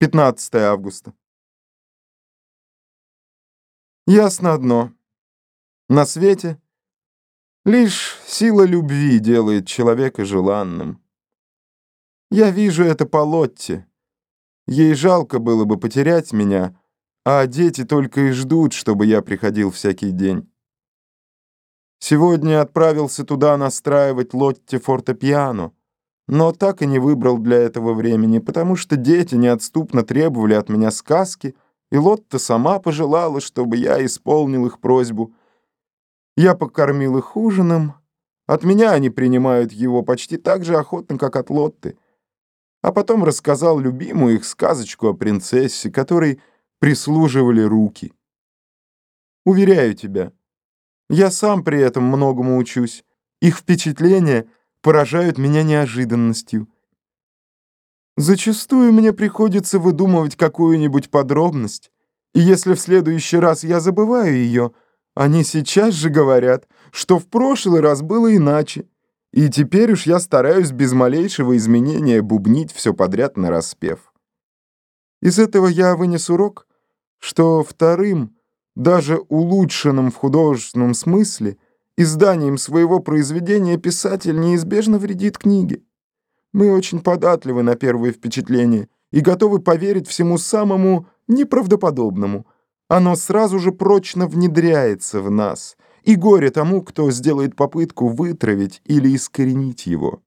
15 августа. Ясно одно. На свете лишь сила любви делает человека желанным. Я вижу это по Лотте. Ей жалко было бы потерять меня, а дети только и ждут, чтобы я приходил всякий день. Сегодня отправился туда настраивать Лотте фортепиано но так и не выбрал для этого времени, потому что дети неотступно требовали от меня сказки, и Лотта сама пожелала, чтобы я исполнил их просьбу. Я покормил их ужином, от меня они принимают его почти так же охотно, как от Лотты, а потом рассказал любимую их сказочку о принцессе, которой прислуживали руки. Уверяю тебя, я сам при этом многому учусь. Их впечатления — поражают меня неожиданностью. Зачастую мне приходится выдумывать какую-нибудь подробность, и если в следующий раз я забываю ее, они сейчас же говорят, что в прошлый раз было иначе, и теперь уж я стараюсь без малейшего изменения бубнить все подряд на распев. Из этого я вынес урок, что вторым, даже улучшенным в художественном смысле — Изданием своего произведения писатель неизбежно вредит книге. Мы очень податливы на первые впечатления и готовы поверить всему самому неправдоподобному. Оно сразу же прочно внедряется в нас, и горе тому, кто сделает попытку вытравить или искоренить его.